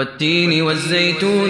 والتين والزيتون